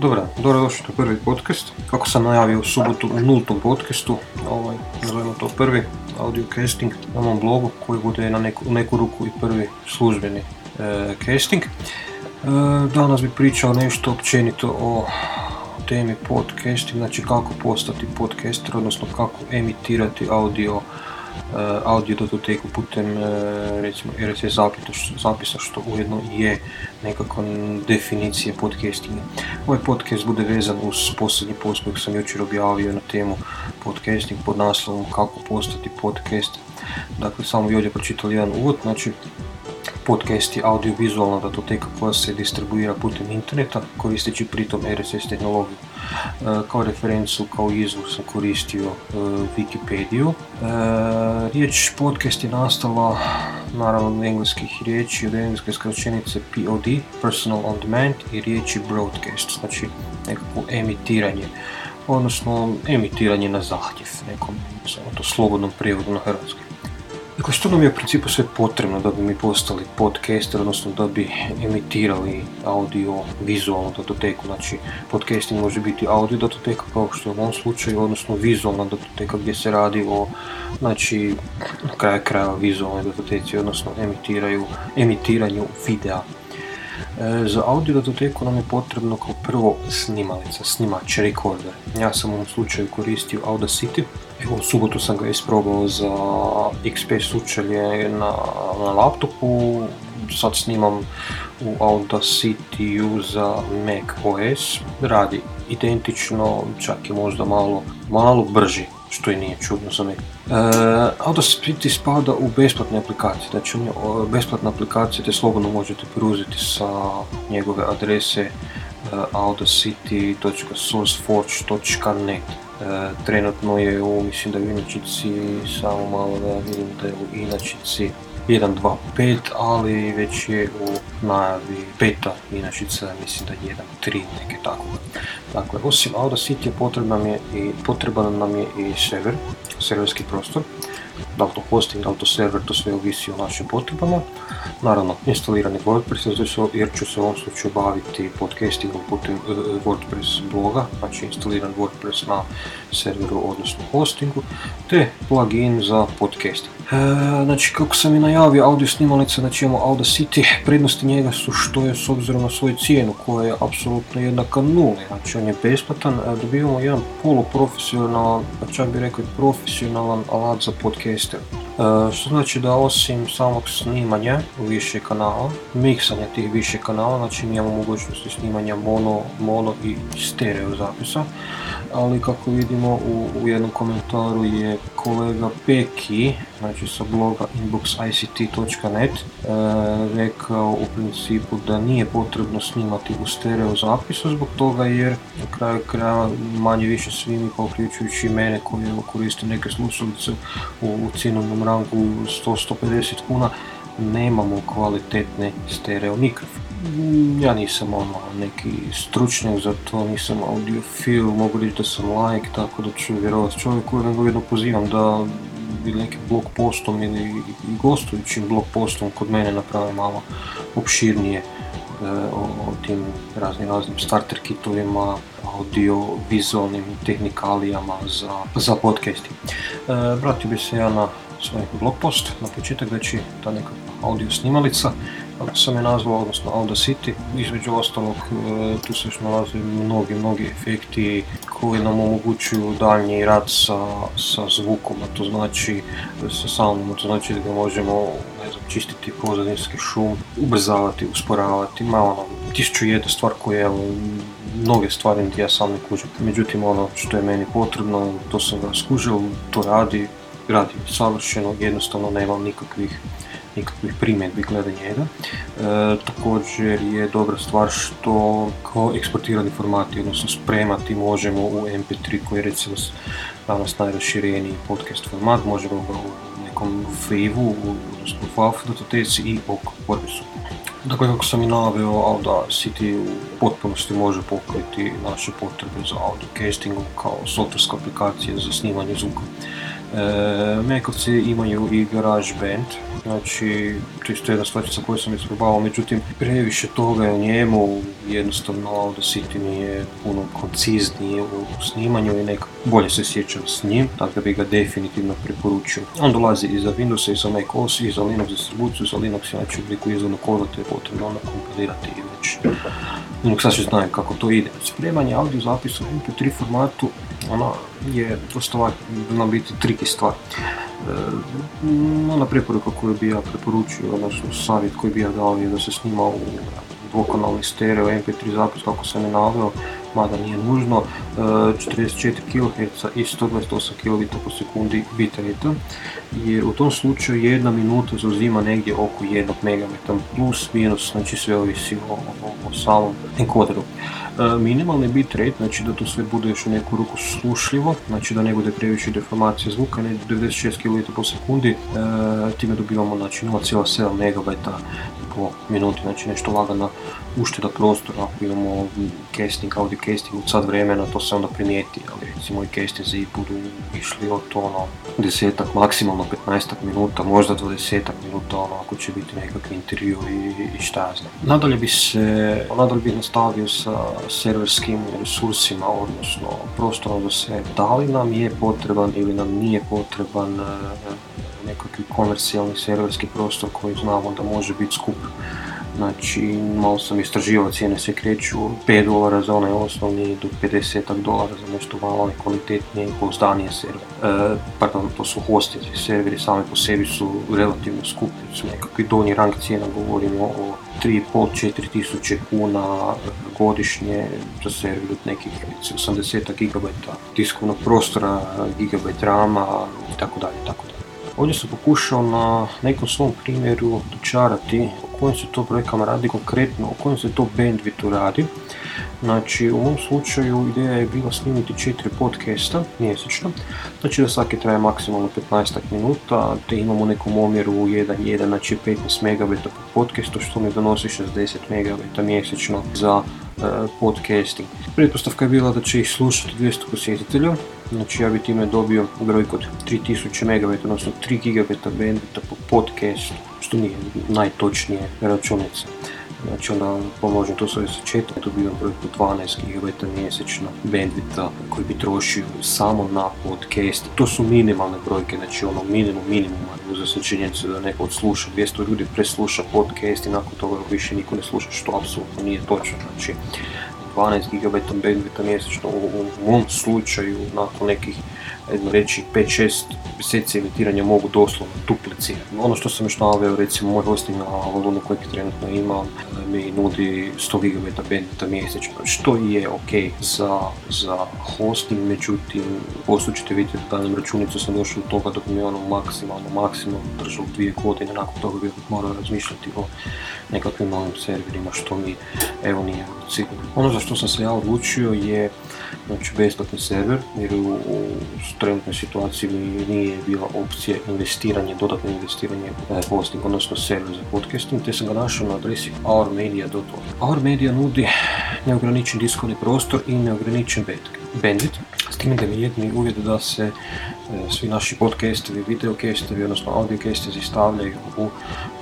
Dobro došli na prvi podcast. Kako sam najavio u subotu u nultom podcastu, ovaj, nazovimo to prvi audio casting na mom blogu koji bude na neku, u neku ruku i prvi službeni e, casting. E, danas bi pričao nešto općenito o temi podcasting, znači kako postati podcaster, odnosno kako emitirati audio Eh, audio datoteku putem eh, recimo RSS zapisa što ujedno je nekako definicija podcastinga. Ovaj podcast bude vezan uz posljednji post koji sam jučer objavio na temu podcasting pod naslovom kako postati podcast. Dakle, samo bi ovdje pročitali jedan uvod, znači podcast je audiovizualna datoteka koja se distribuira putem interneta koristeći pritom RSS tehnologiju. E, kao referencu, kao izvor sam koristio e, Wikipediju. E, riječ podcast je nastala naravno engleskih riječi, od engleske skraćenice POD, Personal on Demand i riječi broadcast, znači nekako emitiranje odnosno emitiranje na zahtjev, nekom samo to slobodnom prijevodu na hrvatski. Dakle, što nam je u principu sve potrebno da bi mi postali podcaster, odnosno da bi emitirali audio, vizualnu datoteku. Znači, podcasting može biti audio datoteka kao što je u ovom slučaju, odnosno vizualna datoteka gdje se radi o, znači, na kraju kraja vizualnoj datoteci, odnosno emitiraju, emitiranju videa. E, za audio datoteku nam je potrebno kao prvo snimalica, snimač, recorder. Ja sam u ovom slučaju koristio Audacity, Evo, u subotu sam ga isprobao za XP sučelje na, na laptopu, sad snimam u Audacity za Mac OS, radi identično, čak i možda malo, malo brži, što i nije čudno za Mac. E, Audacity spada u besplatne aplikacije, znači on je besplatna aplikacija te slobodno možete preuzeti sa njegove adrese e, audacity.sourceforge.net E, trenutno je u, mislim da je u inačici, samo malo da vidim da je u inačici 1.2.5, ali već je u najavi beta inačica, mislim da je 1.3, neke tako. Dakle, osim Audacity potreban nam je i, potreban nam je i server, serverski prostor, da li to hosting, da li to server, to sve ovisi o našim potrebama. Naravno, instalirani WordPress, jer ću se u ovom slučaju baviti podcastingom putem e, WordPress bloga, znači instaliran WordPress na serveru, odnosno hostingu, te plugin za podcasting. E, znači, kako sam i najavio, audio snimalica, znači imamo Audacity, prednosti njega su što je s obzirom na svoju cijenu, koja je apsolutno jednaka nuli, znači on je besplatan, e, dobivamo jedan poluprofesionalan, pa čak bi rekao profesionalan alat za podcaster. E, što znači da osim samog snimanja više kanala, miksanja tih više kanala, znači mi imamo mogućnosti snimanja mono, mono i stereo zapisa, ali kako vidimo u, u jednom komentaru je kolega Peki, znači sa bloga inboxict.net, e, rekao u principu da nije potrebno snimati u stereo zapisu zbog toga jer na kraju kraja manje više svi mi, pa uključujući mene koji koriste neke slušalice u, u cijenovnom rangu 100-150 kuna, nemamo kvalitetne stereo mikrofone. Mm, ja nisam ono neki stručnjak za to, nisam audiofil, mogu reći da sam like, tako da ću vjerovati čovjeku, nego jedno pozivam da ili nekim blog postom ili gostujućim blog postom kod mene napravi malo opširnije e, o, tim raznim raznim starter kitovima, audio, vizualnim tehnikalijama za, za podcasting. E, vratio bi se ja na svoj blog post, na početak već je ta neka audio snimalica kako sam je nazvao, odnosno Audacity. Između ostalog, e, tu se još nalaze mnogi, mnogi efekti koji nam omogućuju daljnji rad sa, sa zvukom, a to znači sa soundom, to znači da ga možemo ne znam, čistiti pozadinski šum, ubrzavati, usporavati, malo ono, tisuću jedna stvar koja mnoge stvari niti ja sam ne kužim. Međutim, ono što je meni potrebno, to sam ga skužio, to radi, radi savršeno, jednostavno nemam nikakvih nikakvih primjedbi glede njega. E, također je dobra stvar što kao eksportirani formati, odnosno spremati možemo u MP3 koji je recimo danas najrašireniji podcast format, možemo ga u nekom Favu, odnosno WAV datoteci i ok WordPressu. Dakle, kako sam i naveo, Audacity u potpunosti može pokriti naše potrebe za audio castingom kao softwarska aplikacija za snimanje zvuka. Mekovci imaju i GarageBand, znači čisto jedna stvarčica koju sam isprobavao, međutim previše toga je njemu, jednostavno Audacity mi je puno koncizniji u snimanju i nekako bolje se sjećam s njim, tako da bi ga definitivno preporučio. On dolazi i za Windows i za Mac OS i za Linux distribuciju, za Linux znači u obliku izvornog koda te je potrebno onda kompilirati i već Linux sasvim znaju kako to ide. Spremanje audio zapisa u MP3 formatu ona je dosta na biti triki stvar. E, ona preporuka koju bi ja preporučio, odnosno savjet koji bi ja dao je da se snima u dvokanalni stereo MP3 zapis kako sam je naveo, mada nije nužno, 44 e, kHz i 128 kb po sekundi bitrate jer u tom slučaju jedna minuta zauzima negdje oko 1 MB plus minus, znači sve ovisi o, o, o samom encoderu. E, minimalni bitrate, znači da to sve bude još u neku ruku slušljivo, znači da ne bude previše deformacije zvuka, ne 96 kB po sekundi, e, time dobivamo znači 0,7 MB po minuti, znači nešto lagana ušteda prostora ako imamo casting, audio od sad vremena, to se onda primijeti, ali recimo i castinzi budu išli od ono desetak, maksimalno 15 minuta, možda 20 minuta, ono ako će biti nekakvi intervju i, šta ja znam. Nadalje bi se, nadalje bi nastavio sa serverskim resursima, odnosno prostorom za sve. Da li nam je potreban ili nam nije potreban e, nekakvi komercijalni serverski prostor koji znamo da može biti skup Znači, malo sam istraživao, cijene se kreću 5 dolara za onaj osnovni do 50 dolara za nešto malo kvalitetnije i pouzdanije server. E, pardon, to su hostinzi, serveri sami po sebi su relativno skupi, su nekakvi donji rang cijena, govorimo o 3,5-4 tisuće kuna godišnje za server od nekih 80 GB tiskovnog prostora, gigabajt rama i tako dalje, tako dalje. Ovdje sam pokušao na nekom svom primjeru dočarati kojim se to brojkama radi konkretno, o kojem se to bandwidthu radi. Znači, u ovom slučaju ideja je bila snimiti četiri podcasta mjesečno, znači da svaki traje maksimalno 15 minuta, te imamo nekom omjeru 1.1, znači 15 MB po podcastu, što mi donosi 60 MB mjesečno za e, podcasting. Pretpostavka je bila da će ih slušati 200 posjetitelja, Znači ja bi time dobio brojku od 3000 MB, odnosno 3 GB bandwidtha po podcastu, što nije najtočnije računica. Znači onda pomožem to sa četom, dobijam brojku 12 GB mjesečno bandwidtha koji bi trošio samo na podcast. To su minimalne brojke, znači ono minimum minimuma, za činjenicu da neko odsluša, 200 ljudi presluša podcast i nakon toga više niko ne sluša, što apsolutno nije točno. Znači 12 GB bandwidtha mjesečno u, u mom slučaju nakon nekih jedno reći 5-6 mjeseci emitiranja mogu doslovno duplicirati. Ono što sam još naveo, recimo moj hosting na Avalonu kojeg trenutno imam mi nudi 100 GB bandwidtha mjesečno, što je ok za, za hosting, međutim poslije ćete vidjeti da nam računicu sam došao do toga dok mi je ono maksimalno, maksimalno držao dvije godine, nakon toga bih morao razmišljati o nekakvim novim serverima, što mi evo nije sigurno. Ono za što sam se ja odlučio je znači besplatni server, jer u, u trenutnoj situaciji mi nije bila opcija investiranje, dodatno investiranje e, hosting, odnosno server za podcasting, te sam ga našao na adresi ourmedia.org. Our Media nudi neograničen diskovni prostor i neograničen bandwidth, s tim da mi jedni uvjet da se svi naši podcastovi, videocastovi, odnosno audiocastovi stavljaju u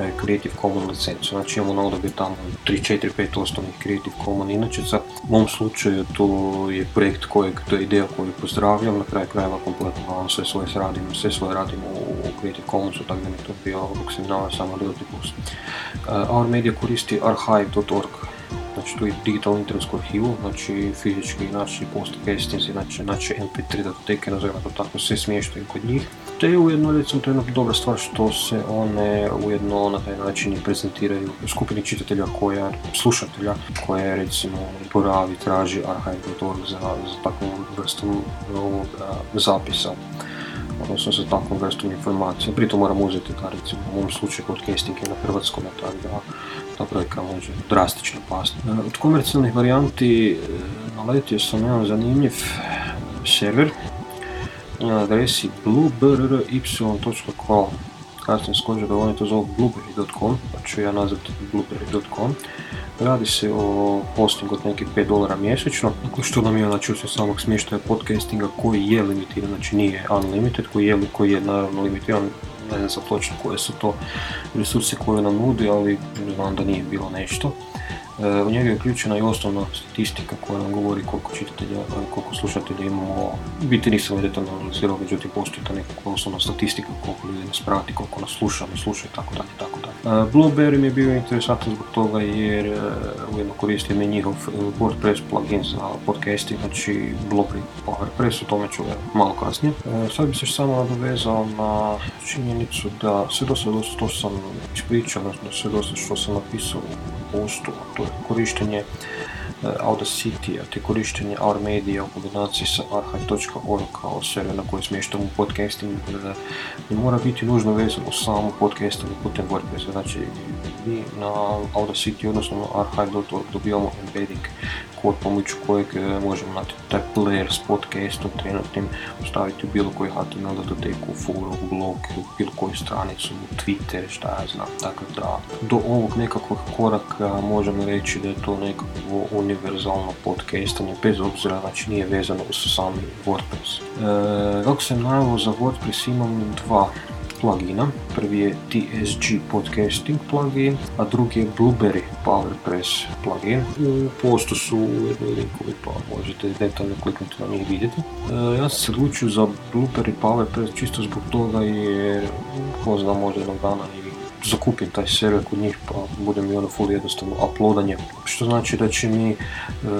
e, Creative Commons licencu. Znači imamo na odabir tamo 3, 4, 5 osnovnih Creative Commons inačica. U mom slučaju to je projekt kojeg, to je ideja koju pozdravljam, na kraju krajeva kompletno sve svoje radimo, sve svoje radimo u Creative Commonsu, tako da mi to bio ovog seminara samo dodatni plus. Uh, Our Media koristi archive.org znači tu je digitalnu internetsku arhivu, znači fizički naši podcastinzi, znači, znači mp3 datoteke, nazovimo to tako, sve smještaju kod njih. Te ujedno, recimo, to je jedna dobra stvar što se one ujedno na taj način i prezentiraju skupini čitatelja koja, slušatelja, koja recimo boravi, traži archive.org za, za takvom vrstom ovog zapisa odnosno za takvom vrstom informacija. Pritom moram uzeti da recimo u ovom slučaju podcasting je na hrvatskom, tako da ta brojka može drastično pasti. E, od komercijalnih varijanti e, naletio sam jedan zanimljiv server na adresi blueberry.com Kasnije skođe da oni to zovu blueberry.com, pa ću ja nazvati blueberry.com. Radi se o hostingu od nekih 5 dolara mjesečno, što nam je znači osim samog smještaja podcastinga koji je limitiran, znači nije unlimited, koji je, koji je naravno limitiran ne znam točno koje su to resurse koje nam nudi, ali znam da nije bilo nešto. E, u njega je uključena i osnovna statistika koja nam govori koliko čitatelja, koliko slušatelja imamo. U biti nisam detaljno analizirao, međutim postoji ta nekakva osnovna statistika koliko ljudi nas prati, koliko nas sluša, ne sluša i tako dalje, tako dalje. Blueberry mi je bio interesantan zbog toga jer e, ujedno koristim i njihov e, WordPress plugin za podcasting, znači Blueberry PowerPress, o tome ću malo kasnije. Sad bi se samo nadovezao na činjenicu da sve do sada što sam ispričao, sve do što sam napisao u postu, to je korištenje e, Audacity, te korištenje Our Media u kombinaciji sa archive.org kao server na koji smještamo podcasting ne mora biti nužno vezano samo podcasting putem WordPressa. Znači, mi na Audacity, odnosno na archive.org dobijamo embedding kod pomoću kojeg e, možemo na taj player s podcastom trenutnim postaviti u bilo koji HTML datoteku, forum, blog, bilo koju stranicu, Twitter, šta ja znam. Tako da do ovog nekakvog koraka možemo reći da je to nekakvo univerzalno podcastanje, bez obzira, znači nije vezano sa sami WordPress. E, kako sam najavio za WordPress imam dva plugina. Prvi je TSG Podcasting plugin, a drugi je Blueberry PowerPress plugin. U postu su jedni linkovi pa možete detaljno kliknuti na njih vidjeti. E, ja sam se odlučio za Blueberry PowerPress čisto zbog toga jer ko zna možda jednog dana i zakupim taj server kod njih pa bude mi ono full jednostavno uploadanje. Što znači da će mi e,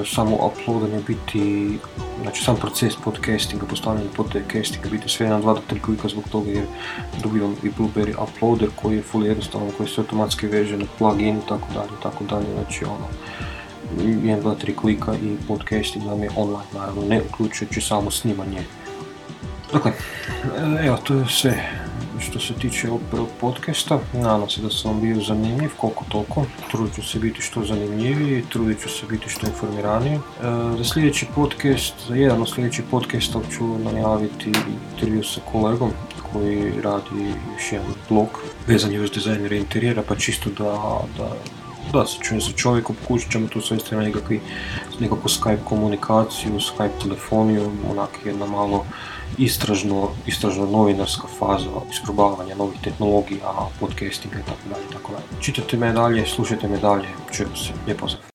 samo uploadanje biti, znači sam proces podcastinga, postavljanje podcastinga biti sve na 2 do 3 klika zbog toga jer dobivam i Blueberry uploader koji je full jednostavno, koji se automatski veže na plugin tako dalje, tako dalje, znači ono 1, 2, 3 klika i podcasting nam je online, naravno ne uključujući samo snimanje. Dakle, evo to je sve što se tiče ovog prvog podcasta. Nadam se da sam vam bio zanimljiv, koliko toliko. Trudit ću se biti što zanimljiviji, trudit ću se biti što informiraniji. E, za sljedeći podcast, za jedan od sljedećih podcasta ću najaviti intervju sa kolegom koji radi još jedan blog vezan je uz dizajnere interijera, pa čisto da, da da se čujem sa čovjekom, pokušat ćemo tu svesti na nekakvi, nekakvu Skype komunikaciju, Skype telefoniju, onak jedna malo istražno, istražno novinarska faza isprobavanja novih tehnologija, podcastinga i tako tako. Čitajte me dalje, slušajte me dalje, čujemo se, lijep pozdrav.